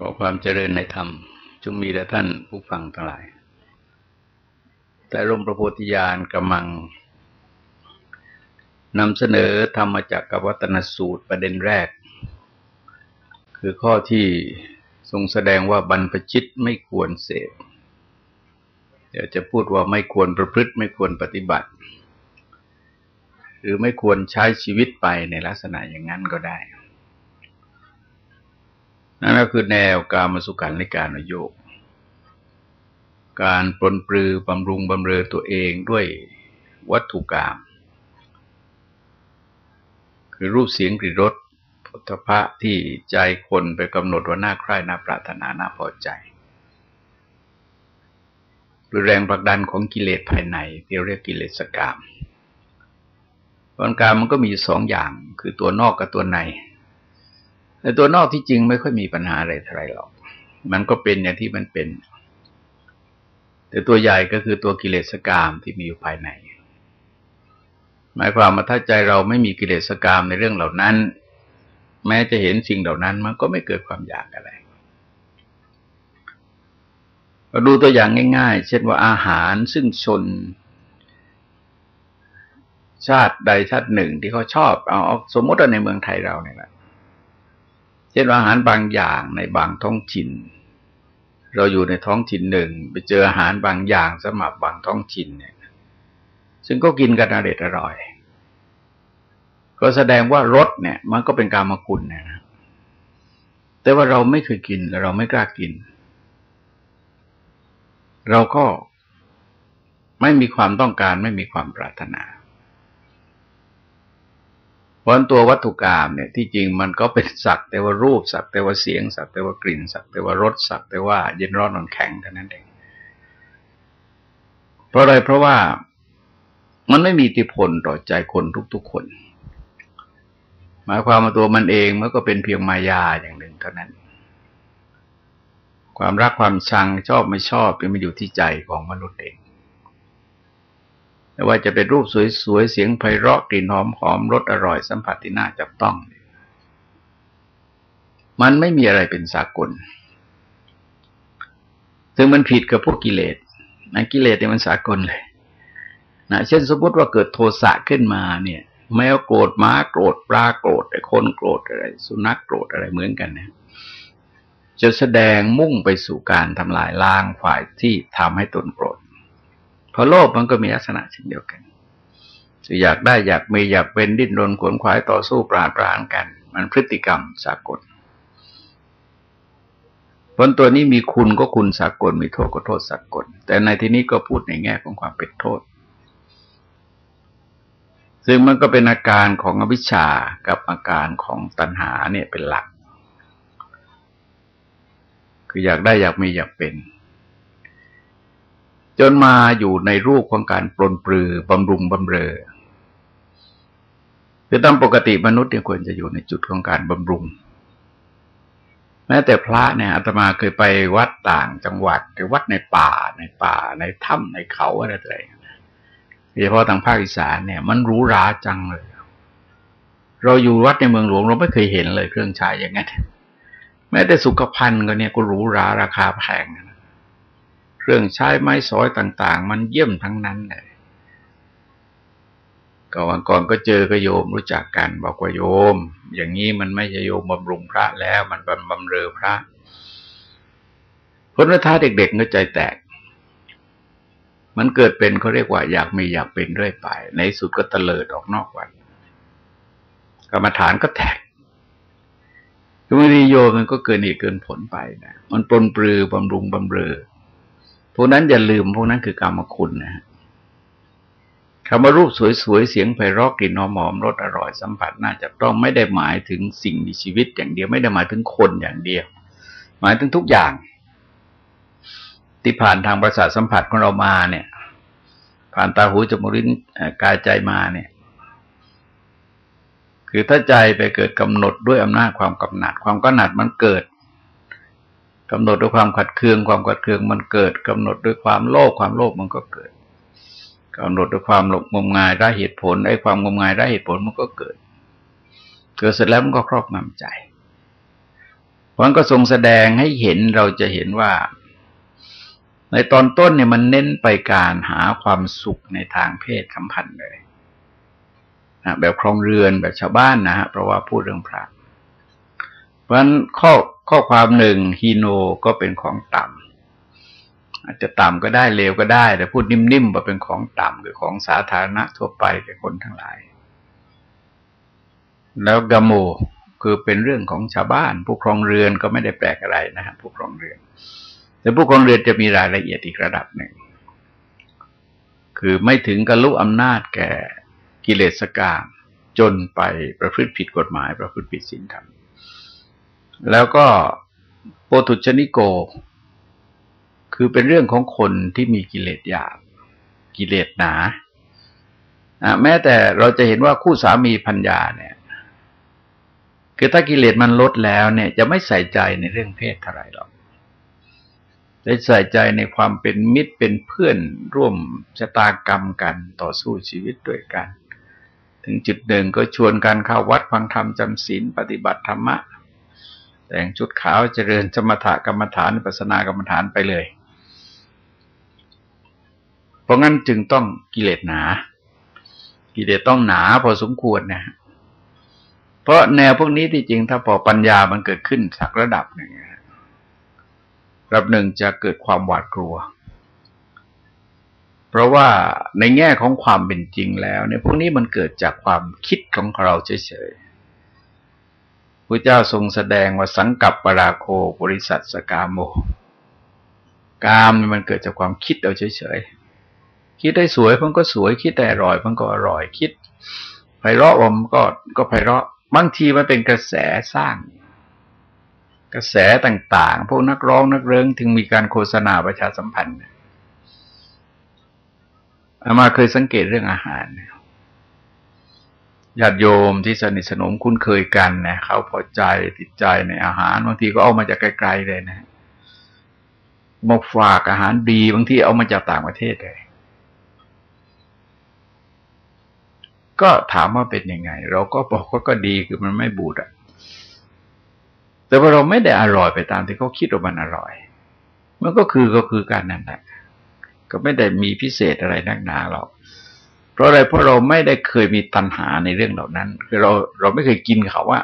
ขอความเจริญในธรรมจงมีแด่ท่านผู้ฟังทั้งหลาย แต่ลมประโพธิญาณกำลังนำเสนอธรรมจักรวัตนสูตรประเด็นแรก คือข้อที่ทรงแสดงว่าบรรพชิตไม่ควรเสพเดี๋ยวจะพูดว่าไม่ควรประพฤติไม่ควรปฏิบัติ หรือไม่ควรใช้ชีวิตไปในลักษณะอย่างนั้นก็ได้ นั่นก็คือแนวการมาสุขันในการนโยก การปลนปลือบำรุงบำเรอตัวเองด้วยวัตถุกรรมคือรูปเสียงกลิ่นรสพุทธะที่ใจคนไปกำหนดว่าน่าใคร่น่าปรารถนาน่าพอใจหรือแรงผลักดันของกิเลสภายในที่เรียกกิเลสกรรมวันการมันก็มีสองอย่างคือตัวนอกกับตัวใน แต่ตัวนอกที่จริงไม่ค่อยมีปัญหาอะไรเท่าไรหรอก มันก็เป็นอย่างที่มันเป็น แต่ตัวใหญ่ก็คือตัวกิเลสกรรมที่มีอยู่ภายใน หมายความว่าถ้าใจเราไม่มีกิเลสกรรมในเรื่องเหล่านั้น แม้จะเห็นสิ่งเหล่านั้น มันก็ไม่เกิดความอยากอะไรเราดูตัวอย่างง่าย ๆ เช่นว่าอาหารซึ่งชน ชาติใดชาติหนึ่งที่เขาชอบ เอาสมมติว่าในเมืองไทยเราเนี่ยแหละ ช่นอาหารบางอย่างในบางท้องถิ่น เราอยู่ในท้องถิ่นหนึ่ง ไปเจออาหารบางอย่างสมับบางท้องถิ่นเนี่ย ซึ่งก็กินกันอร่อยอร่อย ก็แสดงว่ารสเนี่ย มันก็เป็นการมาคุณนะแต่ว่าเราไม่เคยกินเราไม่กล้ากิน เราก็ไม่มีความต้องการไม่มีความปรารถนา เพราะตัววัตถุกรรมเนี่ยที่จริงมันก็เป็นสักแต่ว่ารูปสักแต่ว่าเสียง สักแต่ว่ากลิ่น สักแต่ว่ารสสักแต่ว่าเย็นร้อนนอนแข็งเท่านั้นเองเพราะอะไรเพราะว่ามันไม่มีอิทธิพลต่อใจคนทุกๆคน หมายความว่าตัวมันเองมันก็เป็นเพียงมายาอย่างหนึ่งเท่านั้น ความรักความชังชอบไม่ชอบเป็นมาอยู่ที่ใจของมนุษย์เอง ไม่ว่าจะเป็นรูปสวยๆ เสียงไพเราะกลิ่นหอมหอมรสอร่อยสัมผัสที่น่าจับต้อง มันไม่มีอะไรเป็นสากล ซึ่งมันผิดกับพวกกิเลสนะกิเลสเนี่ยมันสากลเลยนะเช่นสมมติว่าเกิดโทสะขึ้นมาเนี่ยแมวโกรธม้าโกรธปลาโกรธไอ้คนโกรธอะไร สุนัขโกรธอะไรเหมือนกันนะจะแสดงมุ่งไปสู่การทำลายล้างฝ่ายที่ทำให้ตนโกรธ พอโลภมันก็มีลักษณะเช่นเดียวกันจะอยากได้อยากมีอยากเป็นดิ้นรนขวนขวายต่อสู้ปราดปรานกัน มันพฤติกรรมสากลผลตัวนี้มีคุณก็คุณสากลมีโทษก็โทษสากล แต่ในที่นี้ก็พูดในแง่ของความเป็นโทษ ซึ่งมันก็เป็นอาการของอวิชชากับอาการของตัณหาเนี่ยเป็นหลัก คืออยากได้อยากมีอยากเป็น จนมาอยู่ในรูปของการปลนปลือบำรุงบำเรอคือตามปกติมนุษย์เนี่ยควรจะอยู่ในจุดของการบำรุง แม้แต่พระเนี่ยอาตมาเคยไปวัดต่างจังหวัดหรือวัดในป่าในป่า ในถ้ำในเขาอะไรต่างโดยเฉพาะทางภาคอีสานเนี่ย มันรู้ราจังเลย เราอยู่วัดในเมืองหลวงเราไม่เคยเห็นเลยเครื่องใช้อย่างนั้นแม้แต่สุขภัณฑ์ก็เนี่ยก็รู้ราราคาแพง เครื่องใช้ไม้สอยต่าง ๆ มันเยี่ยมทั้งนั้นเลยก่อนก่อนก็เจอกระโยมรู้จักกันบอกว่าโยม อย่างนี้มันไม่ใช่โยมบำรุงพระแล้วมันบำบำเรอพระผลท้าเด็กๆก็ใจแตก มันเกิดเป็นเขาเรียกว่า อยากมีอยากเป็นเรื่อยไป ในสุดก็เตลิดออกนอกวัดกรรมฐานก็แตกคือบางทีโยมมันก็เกินอีกเกินผลไปนะมันปลนปลือบำรุงบำเรอ พวกนั้นอย่าลืมพวกนั้นคือกรรมคุณนะฮะคำว่ารูปสวยๆ เสียงไพเราะกลิ่นหอมรสอร่อยสัมผัสน่าจะต้องไม่ได้หมายถึงสิ่งมีชีวิตอย่างเดียวไม่ได้หมายถึงคนอย่างเดียว หมายถึงทุกอย่าง ที่ผ่านทางประสาทสัมผัสของเรามาเนี่ย ผ่านตาหูจมูกลิ้นกายใจมาเนี่ย คือถ้าใจไปเกิดกำหนดด้วยอำนาจความกำหนัด ความกำหนัดมันเกิด กำหนดด้วยความขัดเคือง ความขัดเคืองมันเกิดกำหนดด้วยความโลภความโลภมันก็เกิดกำหนดด้วยความหลบงมงายได้เหตุผลไอ้ความงมงายได้เหตุผลมันก็เกิด เกิดเสร็จแล้วมันก็ครอบงำใจวันก็ทรงแสดงให้เห็นเราจะเห็นว่า ในตอนต้นเนี่ยมันเน้นไปการหาความสุขในทางเพศสัมพันธ์เลยนะแบบครองเรือนแบบชาวบ้านนะฮะเพราะว่าพูดเรื่องพระเพราะฉะนั้นข้อ ข้อความหนึ่งฮีโนก็เป็นของต่ำอาจจะต่ำก็ได้เลวก็ได้ แต่พูดนิ่มๆว่าเป็นของต่ำคือของสาธารณะทั่วไปแก่คนทั้งหลาย แล้วกโมคือเป็นเรื่องของชาวบ้าน ผู้ครองเรือนก็ไม่ได้แปลกอะไรนะฮะผู้ครองเรือน แต่ผู้ครองเรือนจะมีรายละเอียดอีกระดับหนึ่ง คือไม่ถึงกับลุอำนาจแก่กิเลสกามจนไปประพฤติผิดกฎหมาย ประพฤติผิดศีลธรรม แล้วก็โปตุชนิโก คือเป็นเรื่องของคนที่มีกิเลสหยาบ กิเลสหนาแม้แต่เราจะเห็นว่าคู่สามีพัญญาเนี่ย คือถ้ากิเลสมันลดแล้วเนี่ย จะไม่ใส่ใจในเรื่องเพศเท่าไรหรอกจะใส่ใจในความเป็นมิตรเป็นเพื่อนร่วมชะตากรรมกันต่อสู้ชีวิตด้วยกัน ถึงจุดหนึ่งก็ชวนกันเข้าวัดฟังธรรมจำศีลปฏิบัติธรรมะ แต่งชุดขาวเจริญสมถกรรมฐานปัสนากรรมฐานไปเลย เพราะงั้นจึงต้องกิเลสหนา กิเลสต้องหนาพอสมควรนะเพราะแนวพวกนี้ที่จริงถ้าพอปัญญามันเกิดขึ้นสักระดับหนึ่งระดับหนึ่งจะเกิดความหวาดกลัว เพราะว่าในแง่ของความเป็นจริงแล้วเนี่ยพวกนี้มันเกิดจากความคิดของเราเฉยๆ พระเจ้าทรงแสดงว่าสังกับปราโคบริษัทสกามโม กามมันเกิดจากความคิดเอาเฉยๆ คิดได้สวยมันก็สวย คิดได้อร่อยมันก็อร่อย คิดไพเราะมันก็ก็ไพเราะ บางทีมันเป็นกระแสสร้าง กระแสต่างๆ พวกนักร้องนักเริงถึงมีการโฆษณาประชาสัมพันธ์อามาเคยสังเกตเรื่องอาหาร ญาติโยมที่สนิทสนมคุ้นเคยกันนะเขาพอใจติดใจในอาหารบางทีก็เอามาจากไกลๆเลยนะมาฝากอาหารดีบางทีเอามาจากต่างประเทศเลยก็ถามว่าเป็นยังไง เราก็บอกว่าก็ดีคือมันไม่บูดอะแต่ว่าเราไม่ได้อร่อยไปตามที่เขาคิดว่ามันอร่อย มันก็คือก็คือการนั่นแหละก็ไม่ได้มีพิเศษอะไรนักหนาหรอก เพราะอะไรเพราะเราไม่ได้เคยมีตัณหาในเรื่องเหล่านั้น คือเราเราไม่เคยกินเขาว่า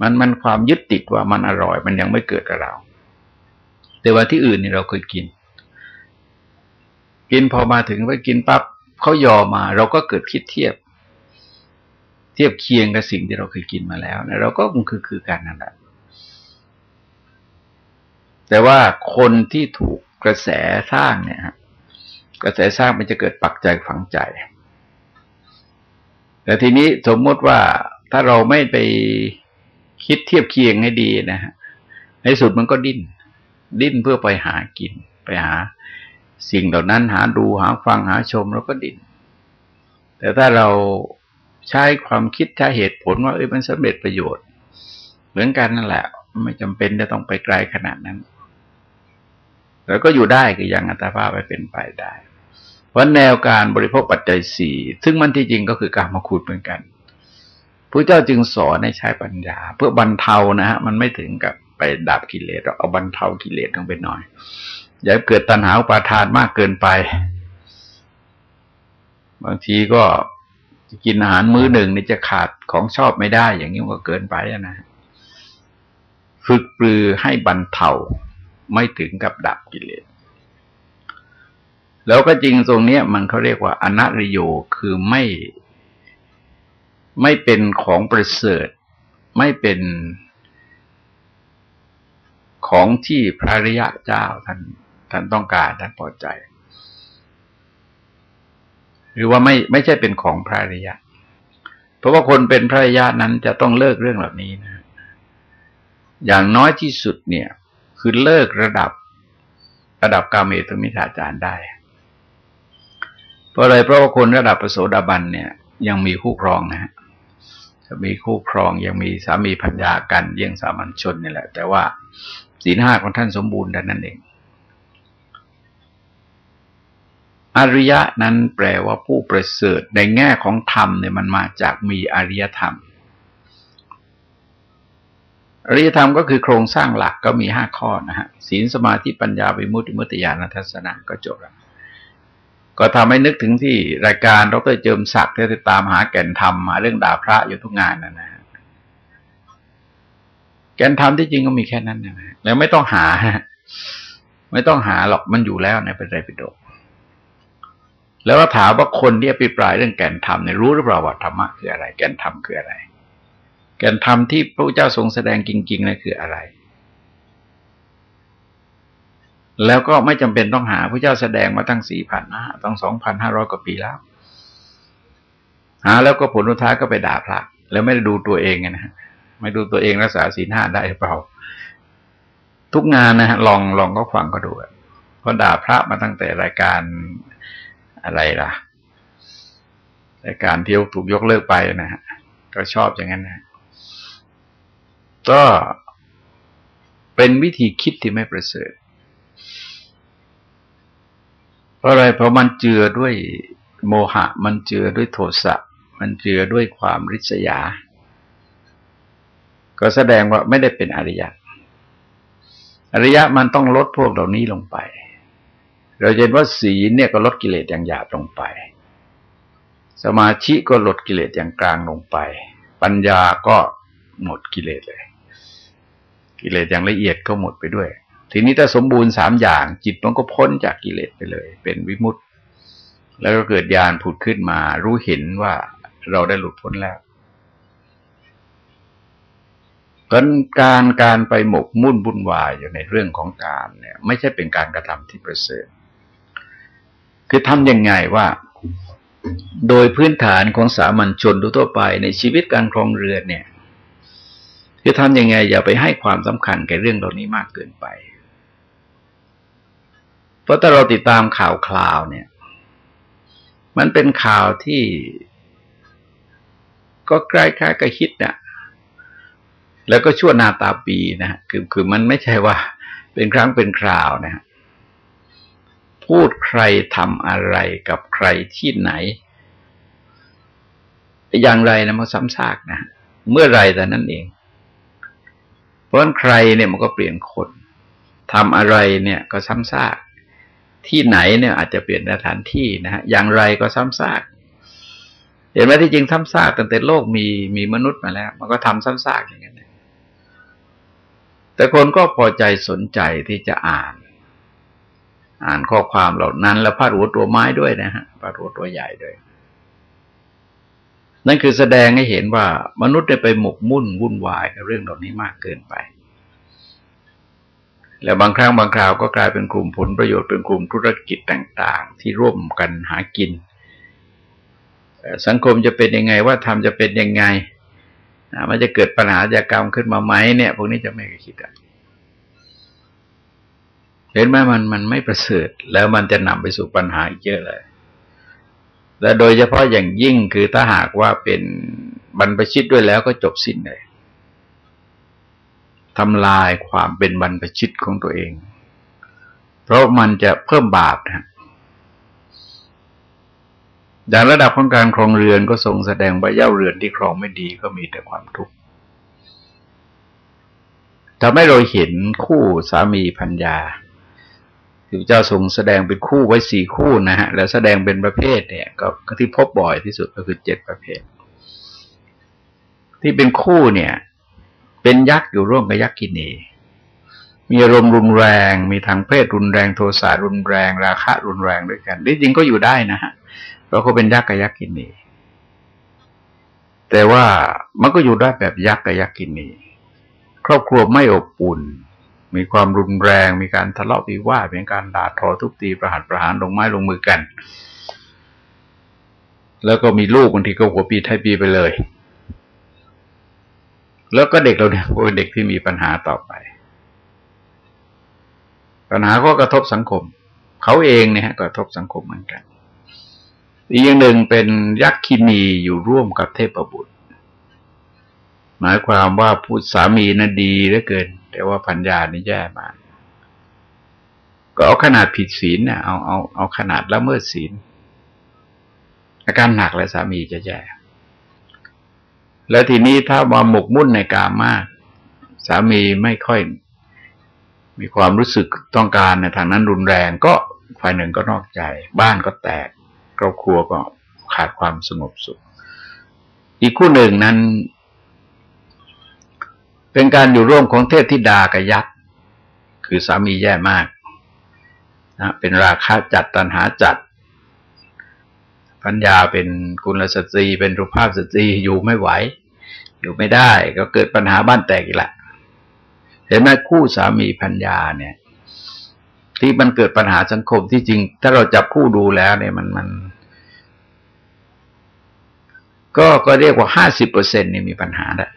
มันมันความยึดติดว่ามันอร่อย มันยังไม่เกิดกับเรา แต่ว่าที่อื่นนี่เราเคยกิน กินพอมาถึงไปกินปั๊บเขายอมา เราก็เกิดคิดเทียบ เทียบเคียงกับสิ่งที่เราเคยกินมาแล้วนะเราก็คงคือคือการนั่นแหละแต่ว่าคนที่ถูกกระแสสร้างเนี่ย กระแสสร้างมันจะเกิดปักใจฝังใจ แต่ทีนี้สมมติว่าถ้าเราไม่ไปคิดเทียบเคียงให้ดีนะฮะในสุดมันก็ดิ้น ดิ้นเพื่อไปหากิน ไปหาสิ่งเหล่านั้นหาดูหาฟังหาชมแล้วก็ดิ้น แต่ถ้าเราใช้ความคิดใช้เหตุผลว่าเอ้ยมันสำเร็จประโยชน์ เหมือนกันนั่นแหละ ไม่จำเป็นจะต้องไปไกลขนาดนั้น แล้วก็อยู่ได้ก็ยังอัตภาพไปเป็นไปได้ เพราะแนวการบริโภคปัจจัยสี่ซึ่งมันที่จริงก็คือการมาขุดเหมือนกันพระเจ้าจึงสอนให้ใช้ปัญญา เพื่อบรรเทานะฮะมันไม่ถึงกับไปดับกิเลสเอาบรรเทากิเลสลงไปหน่อย อย่าเกิดตัณหาอุปาทานมากเกินไป บางทีก็กินอาหารมื้อหนึ่งนี่จะขาดของชอบไม่ได้ อย่างนี้ก็เกินไปนะฝึกปลือให้บรรเทาไม่ถึงกับดับกิเลส แล้วก็จริงตรงนี้มันเขาเรียกว่า อนัตริโยคือไม่ไม่เป็นของประเสริฐ ไม่เป็นของที่พระริยะเจ้าท่านท่านต้องการท่านพอใจ หรือว่าไม่ไม่ใช่เป็นของพระริยะ เพราะว่าคนเป็นพระริยะนั้นจะต้องเลิกเรื่องเหล่านี้นะ อย่างน้อยที่สุดเนี่ย คือเลิกระดับระดับกาเมตุมิถาจารได้ ราะอะไรเพราะว่าคนระดับประโสดาบันเนี่ย ยังมีคู่ครองนะฮะจะมีคู่ครองยังมีสามีพัญญากันเยี่ยงสามัญชนนี่แหละ แต่ว่าศีลห้าของท่านสมบูรณ์ดังนั้นเอง อริยะนั้นแปลว่าผู้ประเสริฐในแง่ของธรรมเนี่ยมันมาจากมีอริยธรรม อริยธรรมก็คือโครงสร้างหลักก็มีห้าข้อนะฮะศีลสมาธิปัญญาวิมุตติมุตติญาณทัศนะก็จบแล้ว ก็ทำให้นึกถึงที่รายการดรเจิมศักดิ์ที่ตามหาแก่นธรรมหาเรื่องด่าพระอยู่ทุกงานนะนะแก่นธรรมที่จริงก็มีแค่นั้นนะแล้วไม่ต้องหาไม่ต้องหาหรอกมันอยู่แล้วในพระไรปิฎกแล้วก็ถามว่าคนที่อภิปรายเรื่องแก่นธรรมเนี่ยรู้หรือเปล่าว่าธรรมะคืออะไร แก่นธรรมคืออะไร แก่นธรรมที่พระพุทธเจ้าทรงแสดงจริงๆนั่นคืออะไร แล้วก็ไม่จำเป็นต้องหาพระเจ้าแสดงมาตั้งสี่พันนะตั้งสองพันห้าร้อยกว่าปีแล้ว หาแล้วก็ผลท้ายก็ไปด่าพระแล้วไม่ได้ดูตัวเองนะฮะไม่ดูตัวเองรักษาศีลห้าได้เปล่า ทุกงานนะฮะลองลองก็ฟังก็ดูเพราะด่าพระมาตั้งแต่รายการอะไรล่ะรายการที่ถูกยกเลิกไปนะฮะก็ชอบอย่างนั้นนะก็เป็นวิธีคิดที่ไม่ประเสริฐ เพราะอะไรเพราะมันเจือด้วยโมหะ มันเจือด้วยโทสะ มันเจือด้วยความริษยา ก็แสดงว่าไม่ได้เป็นอริยะ อริยะมันต้องลดพวกเหล่านี้ลงไป เราเห็นว่าศีลเนี่ยก็ลดกิเลสอย่างหยาบลงไป สมาธิก็ลดกิเลสอย่างกลางลงไป ปัญญาก็หมดกิเลสเลย กิเลสอย่างละเอียดก็หมดไปด้วย ทีนี้ถ้าสมบูรณ์สามอย่าง จิตมันก็พ้นจากกิเลสไปเลย เป็นวิมุตต์แล้วก็เกิดญาณผุดขึ้นมา รู้เห็นว่าเราได้หลุดพ้นแล้วกันการการไปหมกมุ่นบุ่นวายอยู่ในเรื่องของการเนี่ย ไม่ใช่เป็นการกระทำที่ประเสริฐ คือทำยังไงว่า โดยพื้นฐานของสามัญชนทั่วไปในชีวิตการครองเรือนเนี่ย คือทำยังไงอย่าไปให้ความสำคัญแก่เรื่องเหล่านี้มากเกินไป เพราะถ้าเราติดตามข่าวคราวเนี่ย มันเป็นข่าวที่ก็ใกล้คล้ายกับฮิตนะแล้วก็ชั่วนาตาปีนะคือคือมันไม่ใช่ว่า เป็นครั้งเป็นคราวนะพูดใครทำอะไรกับใครที่ไหน อย่างไรนะมันซ้ำซากนะเมื่อไรแต่นั้นเอง เพราะใครเนี่ยมันก็เปลี่ยนคนทำอะไรเนี่ยก็ซ้ำซาก ที่ไหนเนี่ยอาจจะเปลี่ยนสถานที่นะฮะอย่างไรก็ซ้ำซากเห็นไหมที่จริงซ้ำซากตั้งแต่โลกมีมีมนุษย์มาแล้ว มันก็ทำซ้ำซากอย่างนั้นแต่คนก็พอใจสนใจที่จะอ่าน อ่านข้อความเหล่านั้น แล้วพาดหัวตัวไม้ด้วยนะฮะพาดหัวตัวใหญ่ด้วย นั่นคือแสดงให้เห็นว่ามนุษย์ได้ไปหมกมุ่นวุ่นวายกับเรื่องเหล่านี้มากเกินไป แล้วบางครั้งบางคราวก็กลายเป็นกลุ่มผลประโยชน์เป็นกลุ่มธุรกิจต่างๆ ที่ร่วมกันหากิน สังคมจะเป็นยังไงว่าทำจะเป็นยังไงมันจะเกิดปัญหาจากกรรมขึ้นมาไหมเนี่ย พวกนี้จะไม่คิดกันเห็นไหมมันมันไม่ประเสริฐ แล้วมันจะนำไปสู่ปัญหาเยอะเลย และโดยเฉพาะอย่างยิ่งคือถ้าหากว่าเป็นบรรพชิตด้วยแล้วก็จบสิ้นเลย ทำลายความเป็นบรรพชิตของตัวเอง เพราะมันจะเพิ่มบาปนะอย่างระดับของการครองเรือนก็ทรงแสดงว่าเย่าเรือนที่ครองไม่ดีก็มีแต่ความทุกข์ทำให้เราเห็นคู่สามีพัญญาคือเจ้าทรงแสดงเป็นคู่ไว้สี่คู่นะฮะ แล้วแสดงเป็นประเภทเนี่ย ก็ที่พบบ่อยที่สุดก็คือเจ็ดประเภท ที่เป็นคู่เนี่ย เป็นยักษ์อยู่ร่วมกับยักษ์กินีมีอารมณ์รุนแรง มีทางเพศรุนแรงโทสะรุนแรง ราคะรุนแรงด้วยกันที่จริงก็อยู่ได้นะฮะเราะเขาเป็นยักษ์กับยักษ์กินีแต่ว่ามันก็อยู่ได้แบบยักษ์กับยักษ์กินีครอบครัวไม่อบอุ่น มีความรุนแรง มีการทะเลาะวิวาทเป็นการด่าทอทุบตีประหารประหารลงไม้ลงมือกัน แล้วก็มีลูกบางทีก็หัวปีไทยปีไปเลย แล้วก็เด็กเราเนี่ยเป็นเด็กที่มีปัญหาต่อไป ปัญหาก็กระทบสังคม เขาเองเนี่ยกระทบสังคมเหมือนกัน อีกอย่างหนึ่งเป็นยักษ์คินีอยู่ร่วมกับเทพบุตร หมายความว่าผู้สามีน่ะดีเหลือเกิน แต่ว่าพัญญานี่แย่มากก็เอาขนาดผิดศีลเนี่ยเอาเอาเอาขนาดละเมิดศีลอาการหนักและสามีจะแย่ แล้วทีนี้ถ้ามาหมกมุ่นในกามมากสสามีไม่ค่อย มีความรู้สึกต้องการในทางนั้นรุนแรงก็ฝ่ายหนึ่งก็นอกใจ บ้านก็แตกครอบครัวก็ขาดความสงบสุข อีกคู่หนึ่งนั้น เป็นการอยู่ร่วมของเทพธิดากับยักษ์คือสามีแย่มากนะเป็นราคาจัดตันหาจัด ปัญญาเป็นกุลสตรี เป็นรูปภาพสตรีอยู่ไม่ไหว อยู่ไม่ได้ ก็เกิดปัญหาบ้านแตกอีกละเห็นไหมคู่สามีพัญญาเนี่ย ที่มันเกิดปัญหาสังคมที่จริง ถ้าเราจับคู่ดูแล้ว เนี่ยมันมัน ก็ก็เรียกว่าห้าสิบเปอร์เซ็นนี่มีปัญหาแล้ว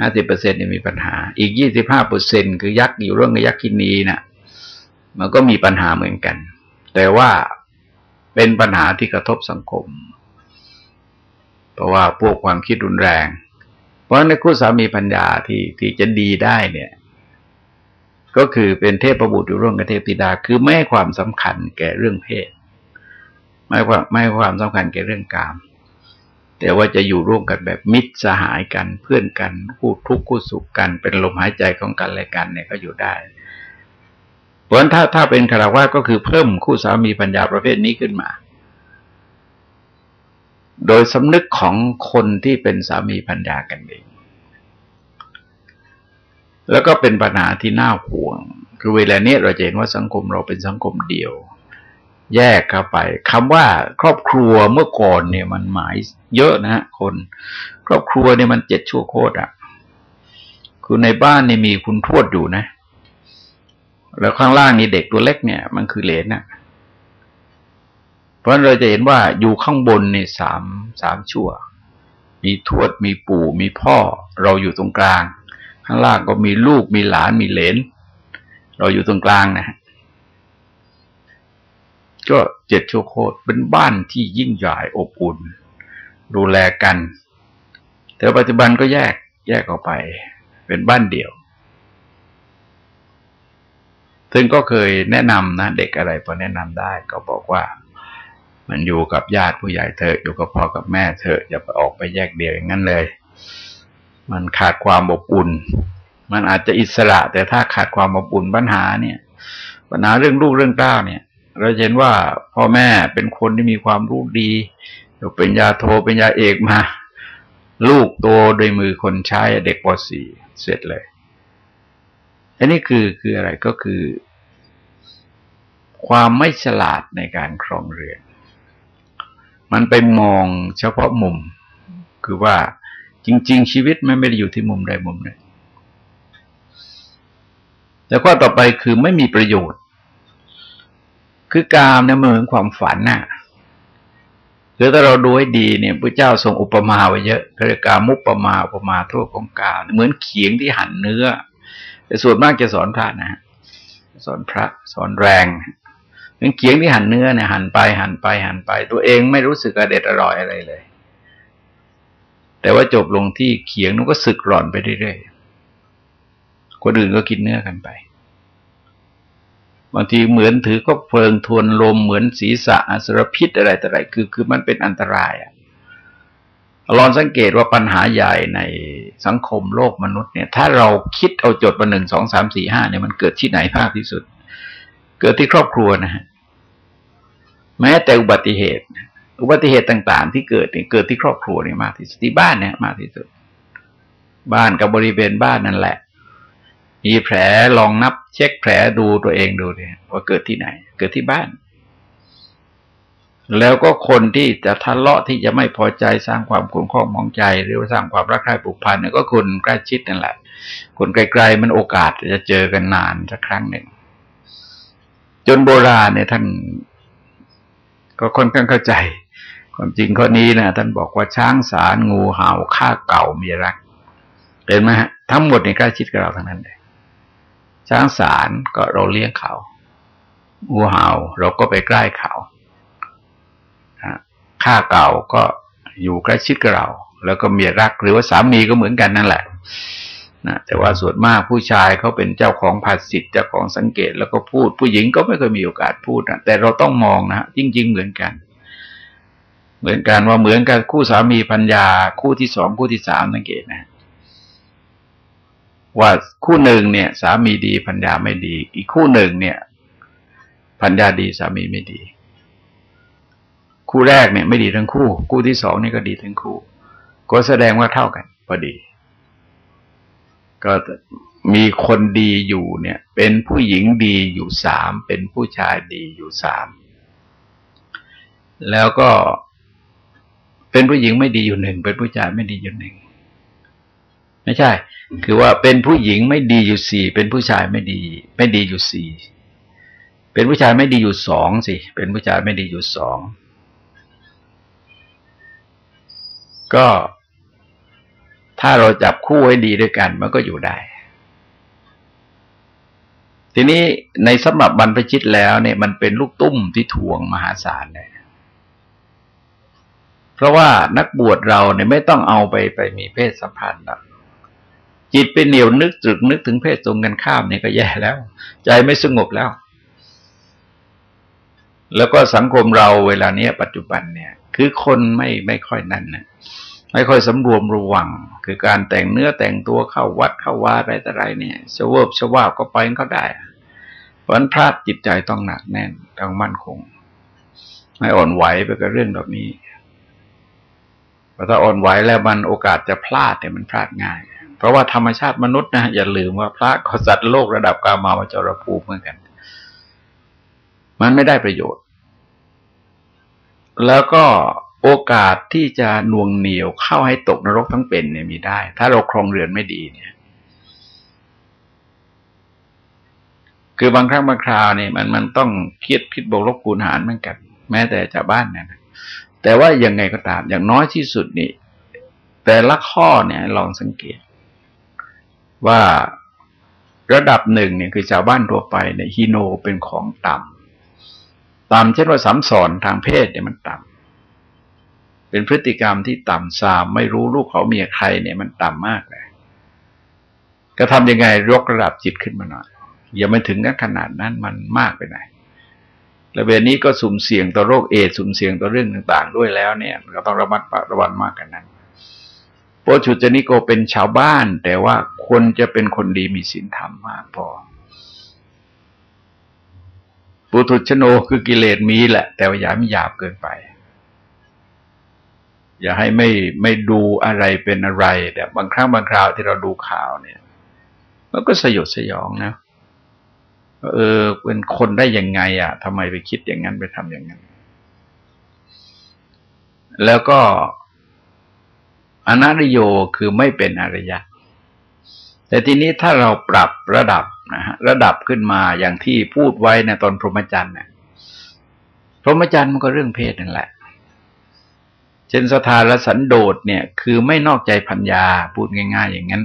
ห้าสิบเปอร์เซ็นนี่มีปัญหา อีกยี่สิบห้าเปอร์เซ็นคือยักษ์อยู่เรื่องยักษ์กินีนะ่ะ มันก็มีปัญหาเหมือนกัน แต่ว่า เป็นปัญหาที่กระทบสังคม เพราะว่าพวกความคิดรุนแรง เพราะในคู่สามีปัญญาที่ที่จะดีได้เนี่ย ก็คือเป็นเทพประบุตรอยู่ร่วมกับเทพธิดา คือไม่ให้ความสำคัญแก่เรื่องเพศ ไม่ว่าไม่ให้ความสำคัญแก่เรื่องกาม แต่ว่าจะอยู่ร่วมกันแบบมิตรสหายกันเพื่อนกันคู่ทุกข์คู่สุขกัน เป็นลมหายใจของกันและกันเนี่ยก็อยู่ได้ เพราะฉะนั้นถ้าถ้าเป็นคารวะก็คือเพิ่มคู่สามีปัญญาประเภทนี้ขึ้นมา โดยสำนึกของคนที่เป็นสามีปัญญากันเอง แล้วก็เป็นปัญหาที่น่าห่วง คือเวลานี้เราจะเห็นว่าสังคมเราเป็นสังคมเดียว แยกเข้าไปคำว่าครอบครัวเมื่อก่อนเนี่ยมันหมายเยอะนะคน ครอบครัวเนี่ยมันเจ็ดชั่วโคตรอะคือในบ้านเนี่ยมีคุณทวดอยู่นะ แล้วข้างล่างนี่เด็กตัวเล็กเนี่ย มันคือเหลนอะ เพราะเราจะเห็นว่าอยู่ข้างบนเนี่ยสามสามชั่ว มีทวดมีปู่มีพ่อ เราอยู่ตรงกลาง ข้างล่างก็มีลูกมีหลานมีเหลน เราอยู่ตรงกลางนะก็เจ็ดชั่วโคตรเป็นบ้านที่ยิ่งใหญ่อบอุ่น ดูแลกัน แต่ปัจจุบันก็แยกแยกออกไป เป็นบ้านเดี่ยว ซึ่งก็เคยแนะนำนะเด็กอะไรพอแนะนำได้ก็บอกว่า มันอยู่กับญาติผู้ใหญ่เถอะอยู่กับพ่อกับแม่เถอะอย่าไปออกไปแยกเดี่ยวอย่างนั้นเลย มันขาดความอบอุ่น มันอาจจะอิสระ แต่ถ้าขาดความอบอุ่นปัญหาเนี่ย ปัญหาเรื่องลูกเรื่องเต้าเนี่ยเราเห็นว่าพ่อแม่เป็นคนที่มีความรู้ดียกเป็นยาโทเป็นยาเอกมา ลูกโตโดยมือคนใช้เด็กป .4 เสร็จเลย อันนี้คือคืออะไรก็คือ ความไม่ฉลาดในการครองเรือน มันไปมองเฉพาะมุม คือว่าจริง ๆ ชีวิตมันไม่ได้อยู่ที่มุมใดมุมหนึ่งแล้วก็ต่อไปคือไม่มีประโยชน์ คือกามเนี่ยเหมือนความฝันน่ะคือถ้าเราดูให้ดีเนี่ยพระเจ้าทรงอุปมาไว้เยอะเรียกการมุปมาอุปมาโทษของกามเหมือนเขียงที่หั่นเนื้อ แต่ส่วนมากจะสอนพระนะ สอนพระสอนแรงเหมือนเขียงที่หั่นเนื้อเนี่ยหั่นไปหั่นไปหั่นไป ตัวเองไม่รู้สึกอเด็ดอร่อยอะไรเลย แต่ว่าจบลงที่เขียงนั้นก็สึกหล่อนไปเรื่อยๆคนอื่นก็กินเนื้อกันไปบางทีเหมือนถือก็เพลิงทวนลมเหมือนศีรษะอสรพิษอะไรต่ออะไรคือ คือมันเป็นอันตรายอะ ลองสังเกตว่าปัญหาใหญ่ในสังคมโลกมนุษย์เนี่ย ถ้าเราคิดเอาจดมาหนึ่งสองสามสี่ห้าเนี่ยมันเกิดที่ไหนมากที่สุด เกิดที่ครอบครัวนะฮะแม้แต่อุบัติเหตุ อุบัติเหตุต่าง ๆ ที่เกิดเนี่ยเกิดที่ครอบครัวเนี่ยมากที่สุดที่บ้านเนี่ยมากที่สุด บ้านกับบริเวณบ้านนั่นแหละ มีแผลลองนับเช็คแผลดูตัวเองดูเนี่ยว่าเกิดที่ไหน เกิดที่บ้าน แล้วก็คนที่จะทะเลาะที่จะไม่พอใจสร้างความขุ่นข้องมองใจ หรือว่าสร้างความรักใคร่ผูกพันเนี่ยก็คนใกล้ชิดนั่นแหละ คนไกลๆมันโอกาสจะเจอกันนานสักครั้งหนึ่ง จนโบราณเนี่ยท่าน ก็ค่อนข้างเข้าใจ ความจริงข้อนี้นะท่านบอกว่าช้างสารงูเห่าข้าเก่ามีรักเห็นไหมฮะทั้งหมดในใกล้ชิดกับเราทั้งนั้นเลยช้างสารก็เราเลี้ยงเขางูเห่าเราก็ไปใกล้เขา ข้าเก่าก็อยู่ใกล้ชิดกับเรา แล้วก็เมียรักหรือว่าสามีก็เหมือนกันนั่นแหละนะแต่ว่าส่วนมากผู้ชายเขาเป็นเจ้าของภาสิทธเจ้าของสังเกตแล้วก็พูด ผู้หญิงก็ไม่เคยมีโอกาสพูดนะแต่เราต้องมองนะจริง ๆ เหมือนกัน เหมือนกันว่าเหมือนกับคู่สามีพัญญาคู่ที่สองคู่ที่สามสังเกตนะว่าคู่หนึ่งเนี่ย สามีดีพัญญาไม่ดี อีกคู่หนึ่งเนี่ยพัญญาดีสามีไม่ดี คู่แรกเนี่ยไม่ดีทั้งคู่ คู่ที่สองนี่ก็ดีทั้งคู่ ก็แสดงว่าเท่ากันพอดี ก็มีคนดีอยู่เนี่ย เป็นผู้หญิงดีอยู่สามเป็นผู้ชายดีอยู่สามแล้วก็เป็นผู้หญิงไม่ดีอยู่หนึ่งเป็นผู้ชายไม่ดีอยู่หนึ่งไม่ใช่ คือว่าเป็นผู้หญิงไม่ดีอยู่สี่เป็นผู้ชายไม่ดี ไม่ดีอยู่สี่เป็นผู้ชายไม่ดีอยู่สองสิเป็นผู้ชายไม่ดีอยู่สอง ก็ถ้าเราจับคู่ไว้ดีด้วยกัน มันก็อยู่ได้ ทีนี้ในสำหรับบรรพชิตแล้วเนี่ยมันเป็นลูกตุ้มที่ทวงมหาศาลเลยเพราะว่านักบวชเราเนี่ยไม่ต้องเอาไปไปมีเพศสัมพันธ์หรอกจิตเป็นเหนียวนึกตรึกนึกถึงเพศตรงกันข้ามเนี่ยก็แย่แล้ว ใจไม่สงบแล้ว แล้วก็สังคมเราเวลาเนี้ยปัจจุบันเนี่ย คือคนไม่ไม่ค่อยนั่นนะ ไม่ค่อยสำรวมระวัง คือการแต่งเนื้อแต่งตัวเข้าวัดเข้าวาอะไรแต่ไรเนี่ยชวบชวาบก็ไปก็ได้เพราะนั้นพลาดจิตใจต้องหนักแน่นต้องมั่นคง ไม่อ่อนไหวไปกับเรื่องแบบนี้พอถ้าอ่อนไหวแล้วมันโอกาสจะพลาดเนี่ยมันพลาดง่าย เพราะว่าธรรมชาติมนุษย์นะอย่าลืมว่าพระก็สัตว์โลกระดับกามาวจรภูมิเหมือนกัน มันไม่ได้ประโยชน์ แล้วก็ โอกาสที่จะนวงเหนียวเข้าให้ตกนรกทั้งเป็นเนี่ยมีได้ ถ้าเราครองเรือนไม่ดีเนี่ยคือบางครั้งบางคราวเนี่ยมันมันต้องเครียดพิษบวกลบคูณหารเหมือนกัน แม้แต่จากบ้านเนี่ยแต่ว่ายังไงก็ตามอย่างน้อยที่สุดนี่แต่ละข้อเนี่ยลองสังเกต ว่าระดับหนึ่งเนี่ยคือชาวบ้านทั่วไปเนี่ยฮีโนเป็นของต่ำต่ำเช่นว่าสัมสอนทางเพศเนี่ยมันต่ำ เป็นพฤติกรรมที่ต่ำสามไม่รู้ลูกเขาเมียใครเนี่ยมันต่ำมากเลยก็ทำยังไงยกระดับจิตขึ้นมาหน่อยอย่าไม่ถึงกันขนาดนั้นมันมากไปไหนและเวลนี้ก็สุ่มเสี่ยงต่อโรคเอดสุ่มเสี่ยงต่อเรื่องต่าง ๆ ด้วยแล้วเนี่ยก็ต้องระมัดระวังมากกันนั้นโปชุจนิโกเป็นชาวบ้าน แต่ว่าคนจะเป็นคนดีมีศีลธรรมมากพอปุถุชโนคือกิเลสมีแหละ แต่ว่าอย่าไม่หยาบเกินไป อย่าให้ไม่ไม่ดูอะไรเป็นอะไรแต่บางครั้งบางคราวที่เราดูข่าวเนี่ย มันก็สยดสยองนะเออเป็นคนได้ยังไงอะทำไมไปคิดอย่างนั้นไปทำอย่างนั้น แล้วก็อนัริโยคือไม่เป็นอริยะ แต่ทีนี้ถ้าเราปรับระดับนะฮะระดับขึ้นมาอย่างที่พูดไว้ในตอนพรหมจรรย์เนี่ยพรหมจรรย์มันก็เรื่องเพศนั่นแหละ เช่นสถานสันโดษเนี่ย คือไม่นอกใจพัญญาพูดง่าย ๆ อย่างนั้น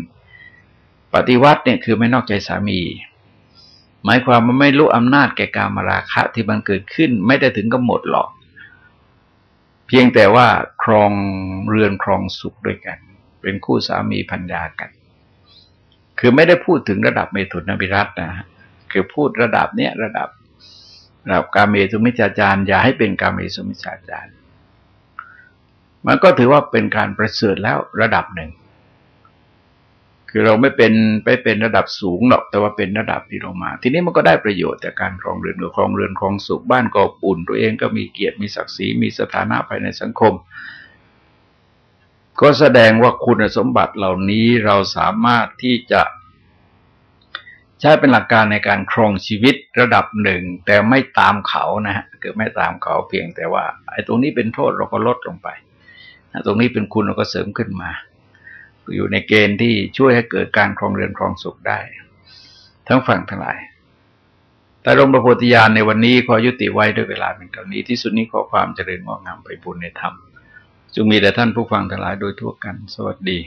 ปฏิวัติเนี่ยคือไม่นอกใจสามี หมายความว่าไม่รู้อำนาจแก่การมาราคะที่มันเกิดขึ้นไม่ได้ถึงกับหมดหรอก เพียงแต่ว่าครองเรือนครองสุขด้วยกัน เป็นคู่สามีพัญญากัน คือไม่ได้พูดถึงระดับเมตุนบิรัตนะฮะคือพูดระดับเนี้ยระดับระดับการเมตุมิจาจารอย่าให้เป็นการเมตุมิจาจาร มันก็ถือว่าเป็นการประเสริฐแล้วระดับหนึ่ง คือเราไม่เป็นไปเป็นระดับสูงหรอกแต่ว่าเป็นระดับที่ลงมา ทีนี้มันก็ได้ประโยชน์จากการครองเรือนหรือครองเรือนครองสุขบ้านก็อุ่น ตัวเองก็มีเกียรติมีศักดิ์ศรีมีสถานะภายในสังคม ก็แสดงว่าคุณสมบัติเหล่านี้เราสามารถที่จะใช้เป็นหลักการในการครองชีวิตระดับหนึ่ง แต่ไม่ตามเขานะฮะคือไม่ตามเขาเพียงแต่ว่าไอ้ตรงนี้เป็นโทษเราก็ลดลงไป ตรงนี้เป็นคุณเราก็เสริมขึ้นมา อยู่ในเกณฑ์ที่ช่วยให้เกิดการครองเรือนครองสุขได้ ทั้งฝั่งทั้งหลาย แต่ลมประโพธิญาณในวันนี้ขอยุติไว้ด้วยเวลาเป็นเท่านี้ที่สุดนี้ขอความเจริญงอกงามไปบุญในธรรมจงมีแด่ท่านผู้ฟังทั้งหลายโดยทั่วกัน สวัสดี